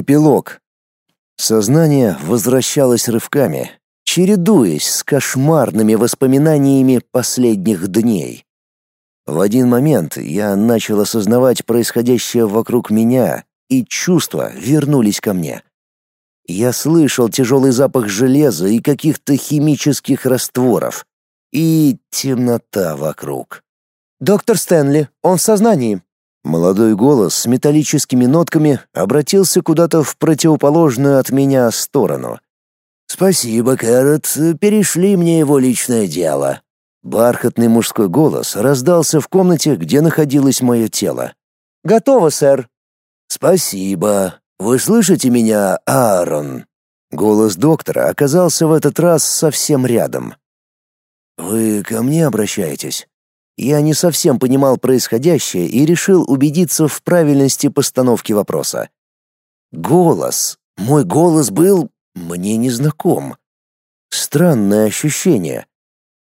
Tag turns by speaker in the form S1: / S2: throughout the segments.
S1: Эпилог. Сознание возвращалось рывками, чередуясь с кошмарными воспоминаниями последних дней. В один момент я начал осознавать происходящее вокруг меня, и чувства вернулись ко мне. Я слышал тяжелый запах железа и каких-то химических растворов. И темнота вокруг.
S2: «Доктор Стэнли, он в сознании»,
S1: Молодой голос с металлическими нотками обратился куда-то в противоположную от меня сторону. «Спасибо, Кэррот, перешли мне его личное дело». Бархатный мужской голос раздался в комнате, где находилось мое тело.
S2: «Готово, сэр».
S1: «Спасибо. Вы слышите меня, Аарон?» Голос доктора оказался в этот раз совсем рядом. «Вы ко мне обращаетесь?» Я не совсем понимал происходящее и решил убедиться в правильности постановки вопроса. Голос. Мой голос был мне незнаком. Странное ощущение.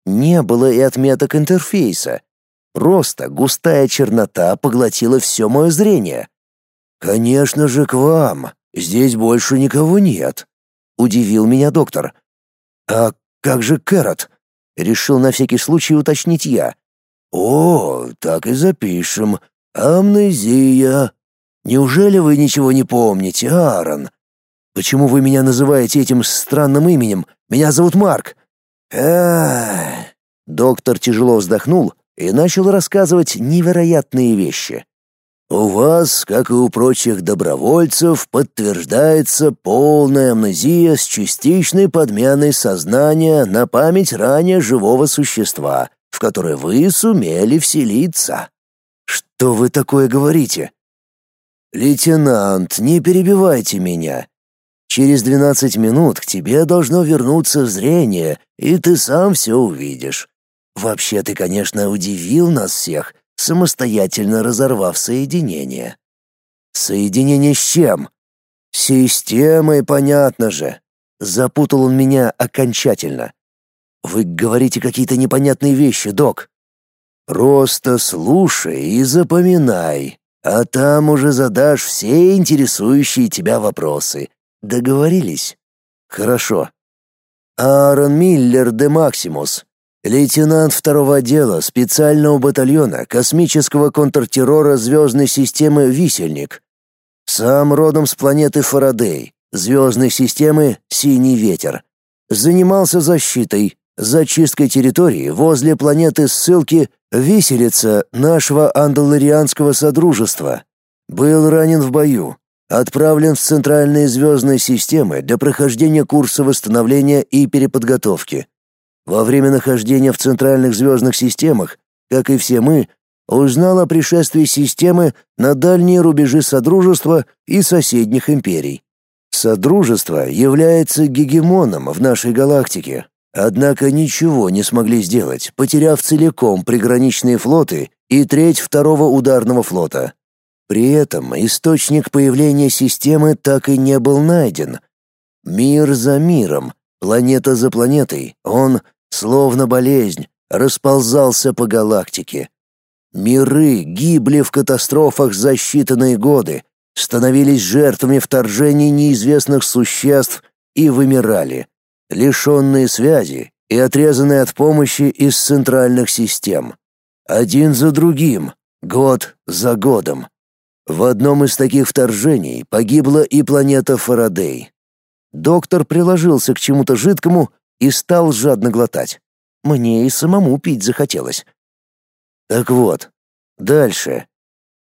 S1: Не было и отметок интерфейса. Просто густая чернота поглотила все мое зрение. «Конечно же, к вам. Здесь больше никого нет», — удивил меня доктор. «А как же Кэрот?» — решил на всякий случай уточнить я. «О, так и запишем. Амнезия. Неужели вы ничего не помните, Аарон? Почему вы меня называете этим странным именем? Меня зовут Марк». Доктор тяжело вздохнул и начал рассказывать невероятные вещи. У вас, как и у прочих добровольцев, подтверждается полная амнезия с частичной подменой сознания на память ранее живого существа в которое вы сумели вселиться. Что вы такое говорите? Лейтенант, не перебивайте меня. Через двенадцать минут к тебе должно вернуться зрение, и ты сам все увидишь. Вообще ты, конечно, удивил нас всех, самостоятельно разорвав соединение. Соединение с чем? Системой, понятно же. Запутал он меня окончательно. Вы говорите какие-то непонятные вещи, док. Просто слушай и запоминай, а там уже задашь все интересующие тебя вопросы. Договорились? Хорошо. Аарон Миллер де Максимус, лейтенант второго отдела специального батальона космического контртеррора звездной системы «Висельник». Сам родом с планеты Фарадей, звездной системы «Синий ветер». Занимался защитой, зачисткой территории возле планеты ссылки виселица нашего андаларианского содружества. Был ранен в бою, отправлен в центральные звездные системы для прохождения курса восстановления и переподготовки. Во время нахождения в центральных звездных системах, как и все мы, узнал о пришествии системы на дальние рубежи Содружества и соседних империй. Содружество является гегемоном в нашей галактике, Однако ничего не смогли сделать, потеряв целиком приграничные флоты и треть второго ударного флота. При этом источник появления системы так и не был найден. Мир за миром, планета за планетой, он, словно болезнь, расползался по галактике. Миры гибли в катастрофах за считанные годы, становились жертвами вторжений неизвестных существ и вымирали лишенные связи и отрезанные от помощи из центральных систем. Один за другим, год за годом. В одном из таких вторжений погибла и планета Фарадей. Доктор приложился к чему-то жидкому и стал жадно глотать. Мне и самому пить захотелось. Так вот, дальше.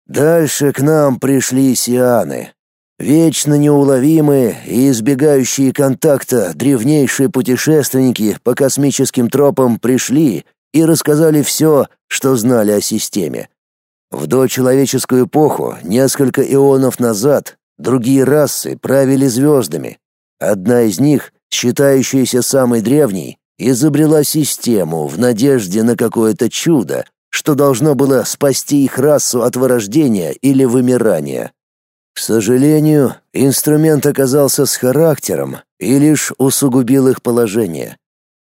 S1: Дальше к нам пришли сианы. Вечно неуловимые и избегающие контакта древнейшие путешественники по космическим тропам пришли и рассказали все, что знали о системе. В дочеловеческую эпоху, несколько ионов назад, другие расы правили звездами. Одна из них, считающаяся самой древней, изобрела систему в надежде на какое-то чудо, что должно было спасти их расу от вырождения или вымирания. К сожалению, инструмент оказался с характером и лишь усугубил их положение.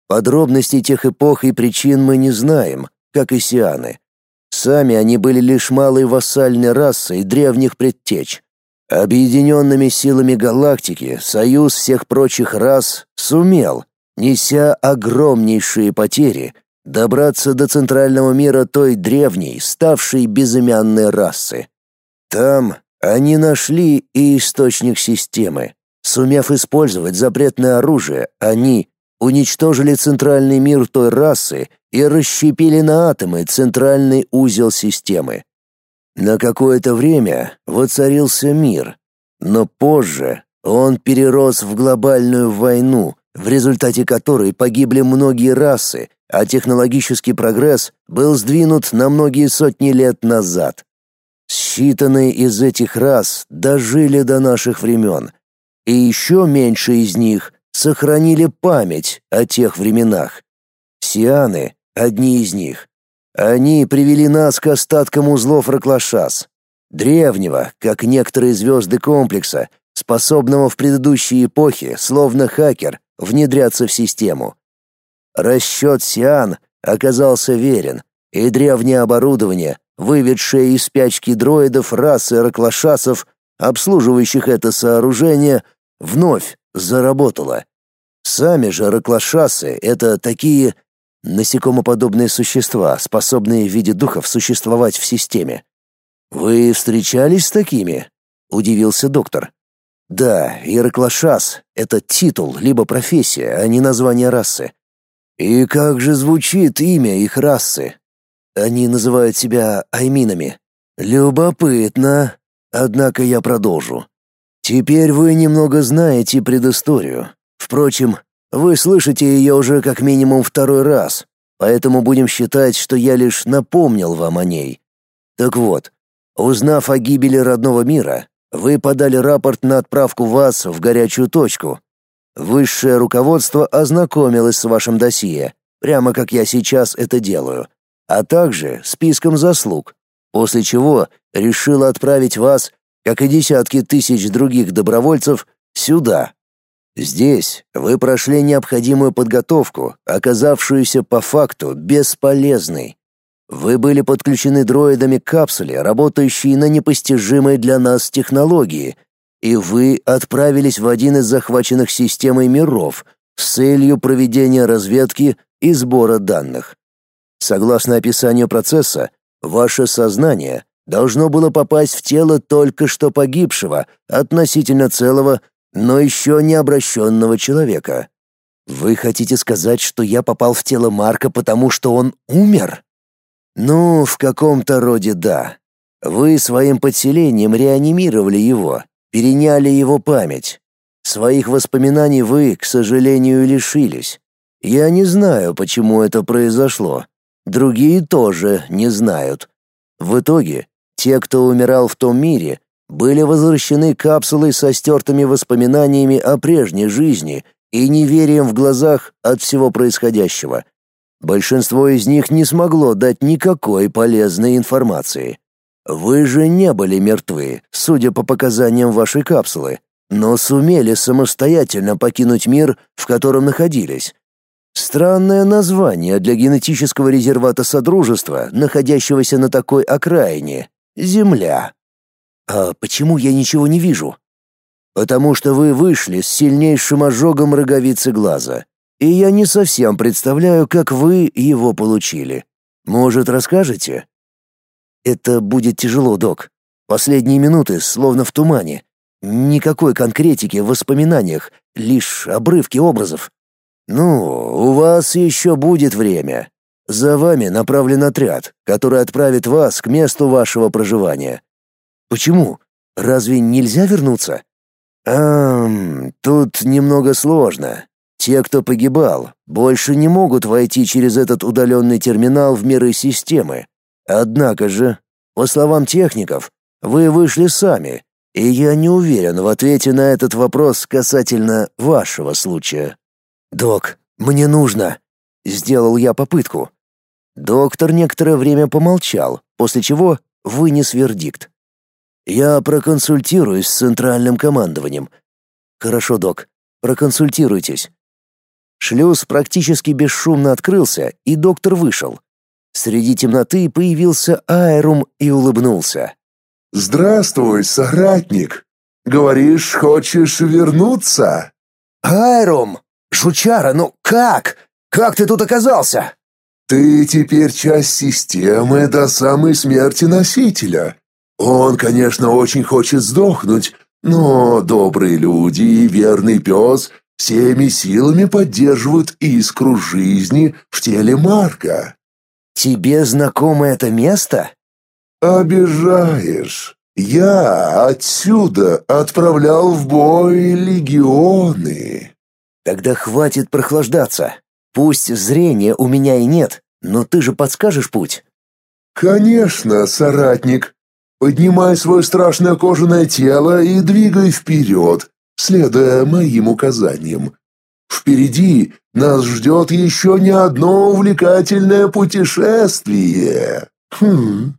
S1: Подробностей тех эпох и причин мы не знаем, как и сианы. Сами они были лишь малой вассальной расой древних предтеч. Объединенными силами галактики союз всех прочих рас сумел, неся огромнейшие потери, добраться до центрального мира той древней, ставшей безымянной расы. Там они нашли и источник системы. Сумев использовать запретное оружие, они уничтожили центральный мир той расы и расщепили на атомы центральный узел системы. На какое-то время воцарился мир, но позже он перерос в глобальную войну, в результате которой погибли многие расы, а технологический прогресс был сдвинут на многие сотни лет назад. Считанные из этих рас дожили до наших времен, и еще меньше из них сохранили память о тех временах. Сианы — одни из них. Они привели нас к остаткам узлов Раклашас, древнего, как некоторые звезды комплекса, способного в предыдущей эпохе, словно хакер, внедряться в систему. Расчет Сиан оказался верен, и древнее оборудование, выведшее из спячки дроидов расы раклашасов, обслуживающих это сооружение, вновь заработало. Сами же раклашасы — это такие насекомоподобные существа, способные в виде духов существовать в системе. Вы встречались с такими? удивился доктор. Да, Ираклашас — это титул либо профессия, а не название расы. И как же звучит имя их расы? Они называют себя айминами. Любопытно. Однако я продолжу. Теперь вы немного знаете предысторию. Впрочем, вы слышите ее уже как минимум второй раз, поэтому будем считать, что я лишь напомнил вам о ней. Так вот, узнав о гибели родного мира, вы подали рапорт на отправку вас в горячую точку. Высшее руководство ознакомилось с вашим досье, прямо как я сейчас это делаю, а также списком заслуг, после чего решило отправить вас, как и десятки тысяч других добровольцев, сюда, Здесь вы прошли необходимую подготовку, оказавшуюся по факту бесполезной. Вы были подключены дроидами к капсуле, работающей на непостижимой для нас технологии, и вы отправились в один из захваченных системой миров с целью проведения разведки и сбора данных. Согласно описанию процесса, ваше сознание должно было попасть в тело только что погибшего, относительно целого но еще не обращенного человека. Вы хотите сказать, что я попал в тело Марка, потому что он умер? Ну, в каком-то роде да. Вы своим подселением реанимировали его, переняли его память. Своих воспоминаний вы, к сожалению, лишились. Я не знаю, почему это произошло. Другие тоже не знают. В итоге, те, кто умирал в том мире, были возвращены капсулой со стертыми воспоминаниями о прежней жизни и неверием в глазах от всего происходящего. Большинство из них не смогло дать никакой полезной информации. Вы же не были мертвы, судя по показаниям вашей капсулы, но сумели самостоятельно покинуть мир, в котором находились. Странное название для генетического резервата Содружества, находящегося на такой окраине — Земля. «А почему я ничего не вижу?» «Потому что вы вышли с сильнейшим ожогом роговицы глаза, и я не совсем представляю, как вы его получили. Может, расскажете?» «Это будет тяжело, док. Последние минуты словно в тумане. Никакой конкретики в воспоминаниях, лишь обрывки образов». «Ну, у вас еще будет время. За вами направлен отряд, который отправит вас к месту вашего проживания. Почему? Разве нельзя вернуться? Ам, тут немного сложно. Те, кто погибал, больше не могут войти через этот удаленный терминал в миры системы. Однако же, по словам техников, вы вышли сами, и я не уверен в ответе на этот вопрос касательно вашего случая. Док, мне нужно, сделал я попытку. Доктор некоторое время помолчал, после чего вынес вердикт. Я проконсультируюсь с центральным командованием. Хорошо, док. Проконсультируйтесь. Шлюз практически бесшумно открылся, и доктор вышел. Среди темноты появился Аэрум и улыбнулся.
S3: «Здравствуй, соратник!» Говоришь, хочешь вернуться?»
S1: «Айром! Жучара, ну как? Как ты тут оказался?»
S3: «Ты теперь часть системы до самой смерти носителя. Он, конечно, очень хочет сдохнуть, но добрые люди и верный пес всеми силами поддерживают искру жизни в теле Марка.
S1: Тебе знакомо это место?
S3: Обижаешь. Я отсюда отправлял в бой легионы.
S1: Тогда хватит прохлаждаться. Пусть зрения у меня и нет, но ты же подскажешь путь.
S3: Конечно, соратник. Поднимай свое страшное кожаное тело и двигай вперед, следуя моим указаниям. Впереди нас ждет еще не одно увлекательное путешествие. Хм.